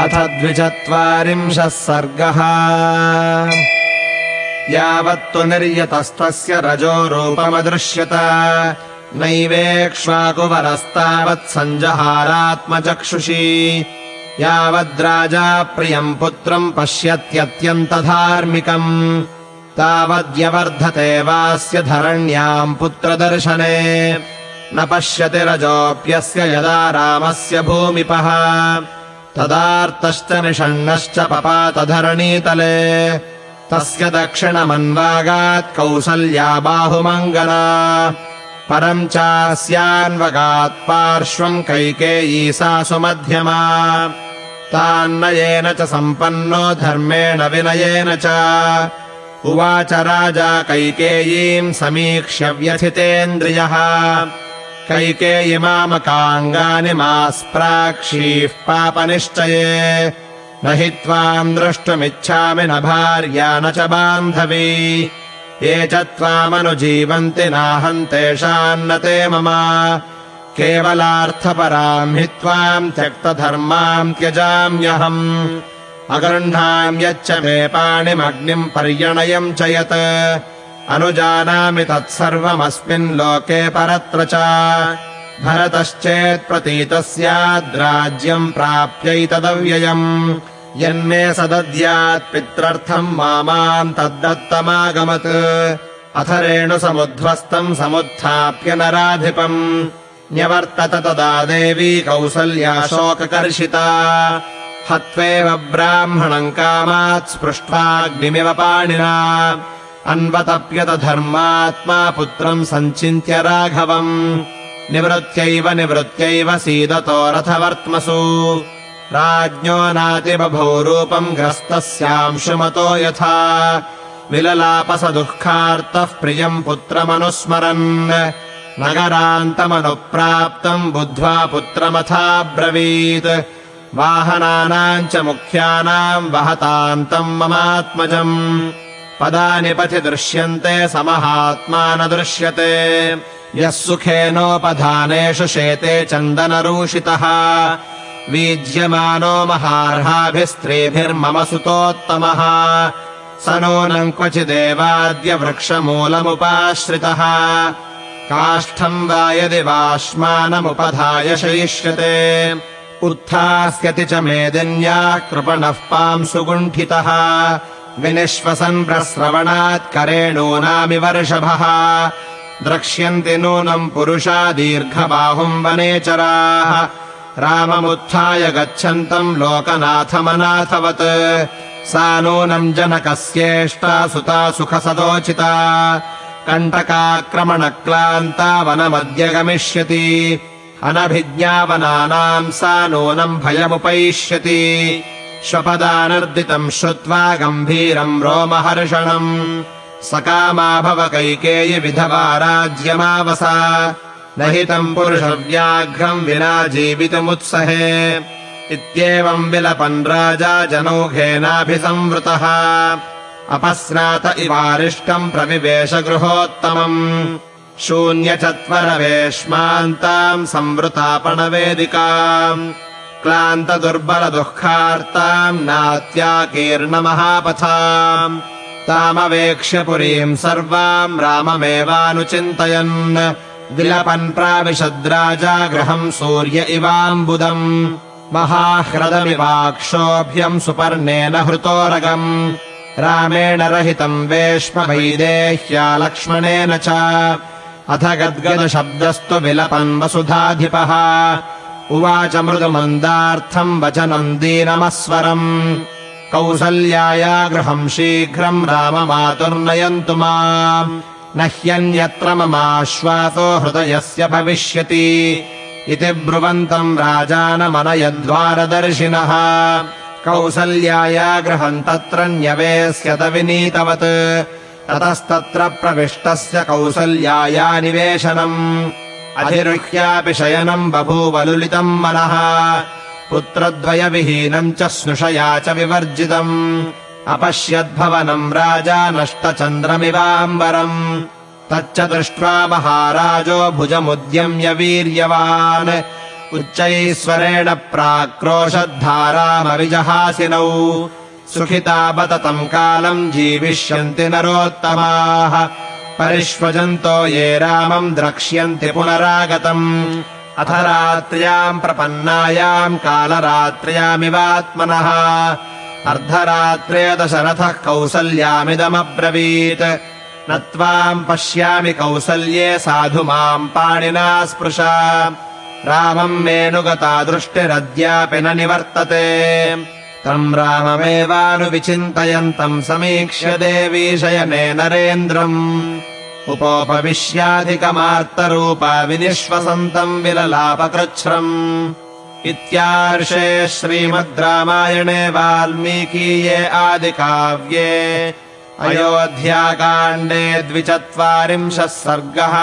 अथ द्विचत्वारिंशः सर्गः। यावत्तु निर्यतस्तस्य रजो रूपमदृश्यत। नैवेक्ष्वाकुवरस्तावत् सञ्जहारात्मचक्षुषी। यावद्राजा प्रियम् पुत्रम् पश्यत्यत्यन्तधार्मिकम्। तावद्यवर्धते वास्य धरण्याम् पुत्रदर्शने। न पश्यति रजोऽप्यस्य यदा रामस्य भूमिपः तदार्तश्च निषण्णश्च पपातधरणीतले। तस्य दक्षिणमन्वागात् कौसल्या बाहुमङ्गना परम् चास्यान्वगात् पार्श्वम् कैकेयी सा सुमध्यमा तान्नयेन च सम्पन्नो धर्मेण विनयेन च। उवाच राजा कैकेयीम् समीक्ष्य व्यथितेन्द्रियः कैकेयिमामकाङ्गानि मास्प्राक्षीः पापनिश्चये। न हि त्वाम् द्रष्टुमिच्छामि न भार्या न च बान्धवी। ये च त्वामनुजीवन्ति नाहम् तेषान्न ते मम। केवलार्थपराम् हि त्वाम् त्यक्तधर्माम् त्यजाम्यहम्। अगृह्णाम्यच्च मे पाणिमग्निम् पर्यणयम् च यत् अनुजानामि तत्सर्वमस्मिन् लोके परत्र च। भरतश्चेत्प्रतीतः स्याद्राज्यम् प्राप्यैतदव्ययम्। यन्मे सदद्यात् पित्रर्थम् मामाम् तद्दत्तमागमत्। अथ रेणुसमुध्वस्तम् समुत्थाप्य नराधिपम्। न्यवर्तत तदा देवी कौसल्या शोककर्षिता हत्वेव ब्राह्मणम् कामात् स्पृष्ट्वाग्निमिव पाणिना अन्वतप्यत धर्मात्मा पुत्रम् सञ्चिन्त्य राघवम्। निवृत्त्यैव निवृत्त्यैव सीदतो रथवर्त्मसु। राज्ञो नातिबभौ रूपम् ग्रस्तस्यांशुमतो यथा। विललापस दुःखार्तः प्रियम् पुत्रमनुस्मरन्। नगरान्तमनुप्राप्तम् बुद्ध्वा पुत्रमथाब्रवीत्। वाहनानाम् च मुख्यानाम् वहतान्तम् ममात्मजम् पदानि पथि दृश्यन्ते समहात्मा न दृश्यते। यः सुखेनोपधानेषु शेते चन्दनरूषितः। वीज्यमानो महार्हाभिस्त्रीभिर्मम सुतोत्तमः स नूनम् क्वचिदेवाद्य वृक्षमूलमुपाश्रितः काष्ठम् वा यदि वाश्मानमुपधाय शयिष्यते। उत्थास्यति च मेदिन्याः कृपणः पाम् सुगुण्ठितः विनिश्वसन् प्रस्रवणात् करेणूनामि वर्षभः द्रक्ष्यन्ति नूनम् पुरुषा दीर्घबाहुम् वनेचराः। राममुत्थाय गच्छन्तम् लोकनाथमनाथवत्। सा नूनम् जनकस्येष्टा सुता सुखसदोचिता। कण्टकाक्रमणक्लान्ता वनमद्य गमिष्यति अनभिज्ञावनानाम् सा नूनम् भयमुपैष्यति श्वपदानर्दितम् श्रुत्वा गम्भीरम् रोमहर्षणम्। सकामा भव कैकेयि विधवा राज्यमावसा। न हि तम् पुरुषव्याघ्रम् विना जीवितुमुत्सहे। इत्येवम् विलपन् राजा जनौघेनाभिसंवृतः। अपस्नात इवारिष्टम् प्रविवेश गृहोत्तमम् शून्यचत्वरवेश्मान्ताम् संवृतापणवेदिकाम् क्लान्तदुर्बलदुःखार्ताम् नात्याकीर्णमहापथाम् तामवेक्ष्य पुरीम् सर्वाम् राममेवानुचिन्तयन्। विलपन् प्राविशद्राजा गृहम् सूर्य इवाम्बुदम्। महाह्रदमिवाक्षोभ्यम् सुपर्णेन हृतोरगम्। रामेण रहितम् वेश्म वैदेह्या लक्ष्मणेन च। अथ गद्गदशब्दस्तु विलपन् वसुधाधिपः उवाच मृदुमन्दार्थम् वचनम् दीनमस्वरम्। कौसल्याया गृहम् शीघ्रम् राममातुर्नयन्तु माम्। न ह्यन्यत्र ममाश्वासो हृदयस्य भविष्यति। इति ब्रुवन्तम् राजानमनयद्वारदर्शिनः। कौसल्याया गृहम् तत्र न्यवेस्यत विनीतवत्। ततस्तत्र प्रविष्टस्य कौसल्याया निवेशनम् अधिरुह्यापि शयनम् बभूवलुलितम् मनः। पुत्रद्वयविहीनम् च स्नुषया च विवर्जितम्। अपश्यद्भवनम् राजा नष्टचन्द्रमिवाम्बरम्। तच्च दृष्ट्वा महाराजो भुजमुद्यम्य वीर्यवान्। उच्चैश्वरेण प्राक्रोशद्धारामविजहासिनौ सुखिता बत तम् कालम् जीविष्यन्ति नरोत्तमाः परिष्वजन्तो ये रामम् द्रक्ष्यन्ति पुनरागतम्। अथ रात्र्याम् प्रपन्नायाम् कालरात्र्यामिवात्मनः। अर्धरात्रे दशरथः कौसल्यामिदमब्रवीत्। न त्वाम् पश्यामि कौसल्ये साधु माम् पाणिना स्पृश। रामम् मेनुगता दृष्टिरद्यापि न निवर्तते तम् राममेवानुविचिन्तयन्तम् समीक्ष्य देवी शयने नरेन्द्रम्। उपोपविश्याधिकमार्तरूपा विनिश्वसन्तम् विललापकृच्छ्रम्। इत्यार्षे श्रीमद् रामायणे वाल्मीकीये आदिकाव्ये। अयोध्याकाण्डे द्विचत्वारिंशः सर्गः